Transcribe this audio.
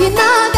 you not